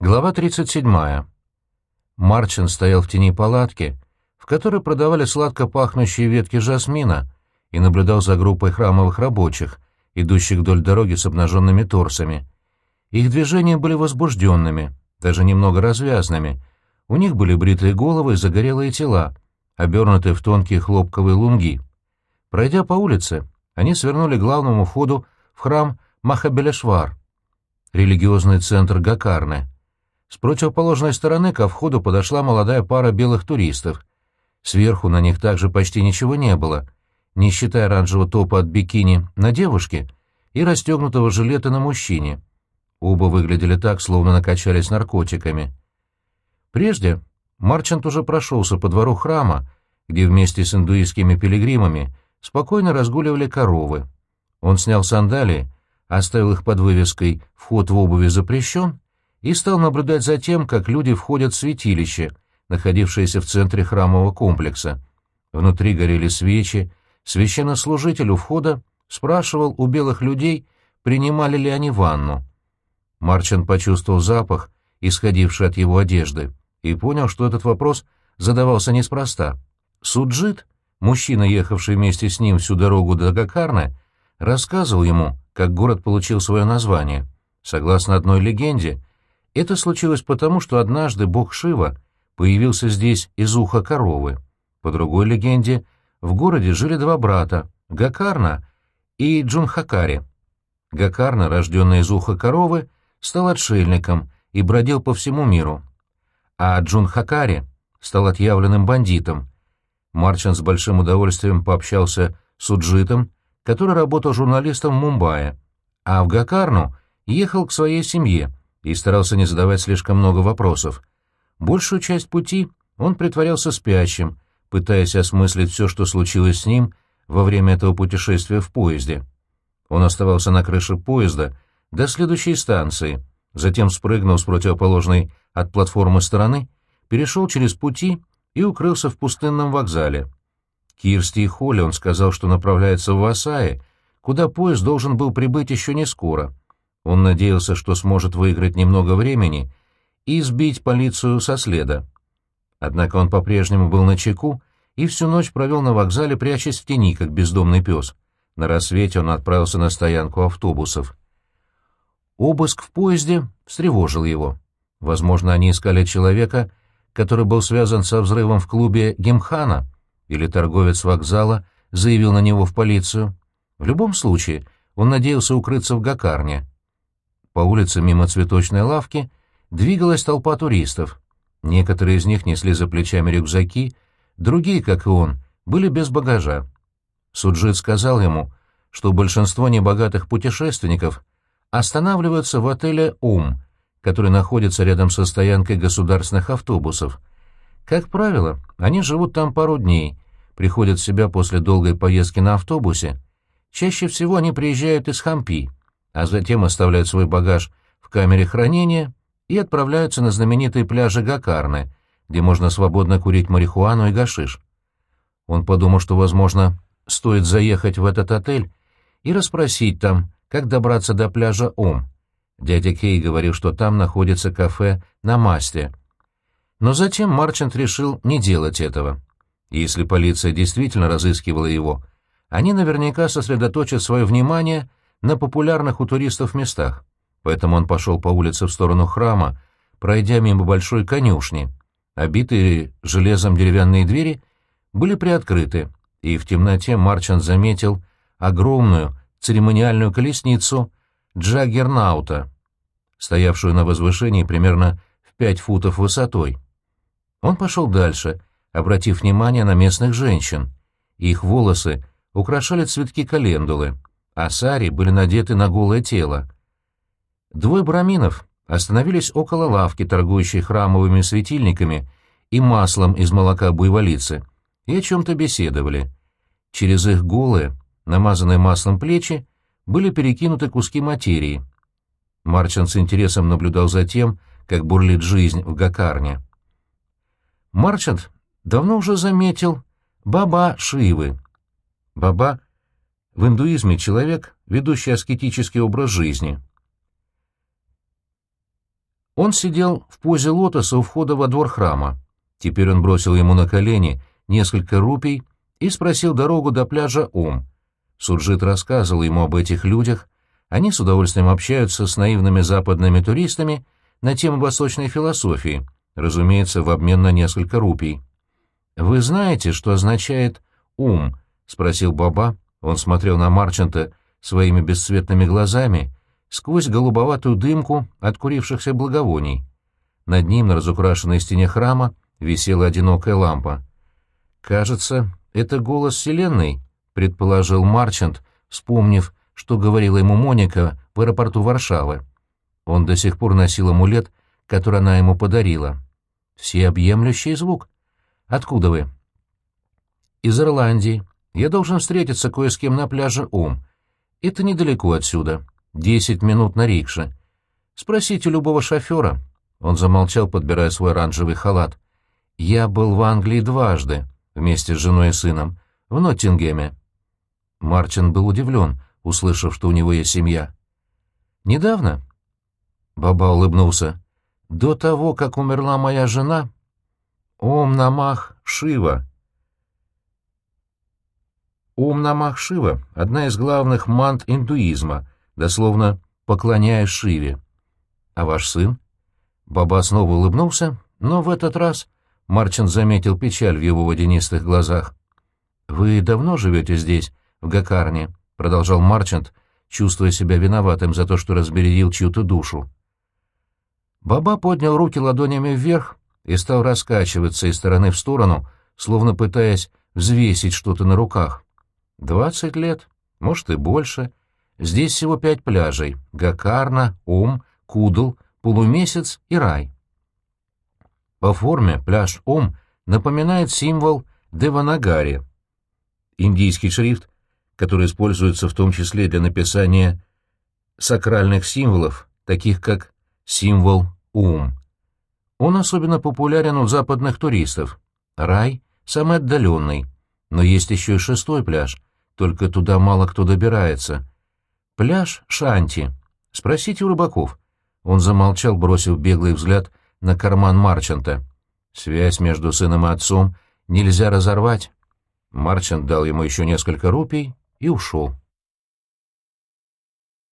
Глава 37. Марчин стоял в тени палатки, в которой продавали сладко пахнущие ветки жасмина, и наблюдал за группой храмовых рабочих, идущих вдоль дороги с обнаженными торсами. Их движения были возбужденными, даже немного развязными. У них были бритые головы и загорелые тела, обернутые в тонкие хлопковые лунги. Пройдя по улице, они свернули к главному входу в храм Махабелешвар, религиозный центр Гакарны — с противоположной стороны ко входу подошла молодая пара белых туристов. Сверху на них также почти ничего не было, не считая оранжевого топа от бикини на девушке и расстегнутого жилета на мужчине. Оба выглядели так, словно накачались наркотиками. Прежде Марчант уже прошелся по двору храма, где вместе с индуистскими пилигримами спокойно разгуливали коровы. Он снял сандалии, оставил их под вывеской «Вход в обуви запрещен» и стал наблюдать за тем, как люди входят в святилище, находившееся в центре храмового комплекса. Внутри горели свечи, священнослужитель у входа спрашивал у белых людей, принимали ли они ванну. Марчан почувствовал запах, исходивший от его одежды, и понял, что этот вопрос задавался неспроста. Суджит, мужчина, ехавший вместе с ним всю дорогу до Гакарны, рассказывал ему, как город получил свое название. Согласно одной легенде, это случилось потому, что однажды бог Шива появился здесь из уха коровы. По другой легенде, в городе жили два брата — Гакарна и Джунхакари. Гакарна, рожденный из уха коровы, стал отшельником и бродил по всему миру. А Джунхакари стал отъявленным бандитом. Марчан с большим удовольствием пообщался с Уджитом, который работал журналистом в Мумбаи, а в Гакарну ехал к своей семье — и старался не задавать слишком много вопросов. Большую часть пути он притворялся спящим, пытаясь осмыслить все, что случилось с ним во время этого путешествия в поезде. Он оставался на крыше поезда до следующей станции, затем спрыгнул с противоположной от платформы стороны, перешел через пути и укрылся в пустынном вокзале. Кирсти и Холли он сказал, что направляется в Васаи, куда поезд должен был прибыть еще не скоро — он надеялся, что сможет выиграть немного времени и сбить полицию со следа. Однако он по-прежнему был на чеку и всю ночь провел на вокзале, прячась в тени, как бездомный пес. На рассвете он отправился на стоянку автобусов. Обыск в поезде встревожил его. Возможно, они искали человека, который был связан со взрывом в клубе Гемхана, или торговец вокзала заявил на него в полицию. В любом случае, он надеялся укрыться в Гакарне. По улице мимо цветочной лавки двигалась толпа туристов. Некоторые из них несли за плечами рюкзаки, другие, как и он, были без багажа. Суджит сказал ему, что большинство небогатых путешественников останавливаются в отеле «Ум», который находится рядом со стоянкой государственных автобусов. Как правило, они живут там пару дней, приходят в себя после долгой поездки на автобусе. Чаще всего они приезжают из Хампи а затем оставляют свой багаж в камере хранения и отправляются на знаменитые пляжи Гакарны, где можно свободно курить марихуану и гашиш. Он подумал, что, возможно, стоит заехать в этот отель и расспросить там, как добраться до пляжа Ом. Дядя Кей говорил, что там находится кафе на масте. Но затем Марчант решил не делать этого. Если полиция действительно разыскивала его, они наверняка сосредоточат свое внимание на популярных у туристов местах, поэтому он пошел по улице в сторону храма, пройдя мимо большой конюшни. Обитые железом деревянные двери были приоткрыты, и в темноте Марчан заметил огромную церемониальную колесницу Джаггернаута, стоявшую на возвышении примерно в пять футов высотой. Он пошел дальше, обратив внимание на местных женщин. Их волосы украшали цветки календулы а сари были надеты на голое тело. Двое браминов остановились около лавки, торгующей храмовыми светильниками и маслом из молока буйволицы, и о чем-то беседовали. Через их голые, намазанные маслом плечи, были перекинуты куски материи. Марчан с интересом наблюдал за тем, как бурлит жизнь в Гакарне. Марчант давно уже заметил Баба Шивы. Баба в индуизме человек, ведущий аскетический образ жизни. Он сидел в позе лотоса у входа во двор храма. Теперь он бросил ему на колени несколько рупий и спросил дорогу до пляжа Ом. Суджит рассказывал ему об этих людях. Они с удовольствием общаются с наивными западными туристами на тему восточной философии, разумеется, в обмен на несколько рупий. «Вы знаете, что означает «ум»?» — спросил Баба. Он смотрел на Марчанта своими бесцветными глазами сквозь голубоватую дымку от курившихся благовоний. Над ним, на разукрашенной стене храма, висела одинокая лампа. «Кажется, это голос Вселенной», — предположил Марчант, вспомнив, что говорила ему Моника в аэропорту Варшавы. Он до сих пор носил амулет, который она ему подарила. Всеобъемлющий звук. Откуда вы? Из Ирландии. Я должен встретиться кое с кем на пляже Ом. Это недалеко отсюда. Десять минут на рикше. Спросите любого шофера. Он замолчал, подбирая свой оранжевый халат. Я был в Англии дважды, вместе с женой и сыном, в Ноттингеме. Марчин был удивлен, услышав, что у него есть семья. «Недавно?» Баба улыбнулся. «До того, как умерла моя жена, Ом Намах Шива. Ом Намах Шива — одна из главных мант индуизма, дословно «поклоняясь Шиве». А ваш сын? Баба снова улыбнулся, но в этот раз Марчин заметил печаль в его водянистых глазах. «Вы давно живете здесь, в Гакарне?» — продолжал Марчант, чувствуя себя виноватым за то, что разбередил чью-то душу. Баба поднял руки ладонями вверх и стал раскачиваться из стороны в сторону, словно пытаясь взвесить что-то на руках. Двадцать лет, может и больше. Здесь всего пять пляжей — Гакарна, Ом, Кудл, Полумесяц и Рай. По форме пляж Ом напоминает символ Деванагари, индийский шрифт, который используется в том числе для написания сакральных символов, таких как символ Ум. Он особенно популярен у западных туристов. Рай — самый отдаленный. Но есть еще и шестой пляж, только туда мало кто добирается. Пляж Шанти. Спросите у рыбаков. Он замолчал, бросив беглый взгляд на карман Марчанта. Связь между сыном и отцом нельзя разорвать. Марчант дал ему еще несколько рупий и ушел.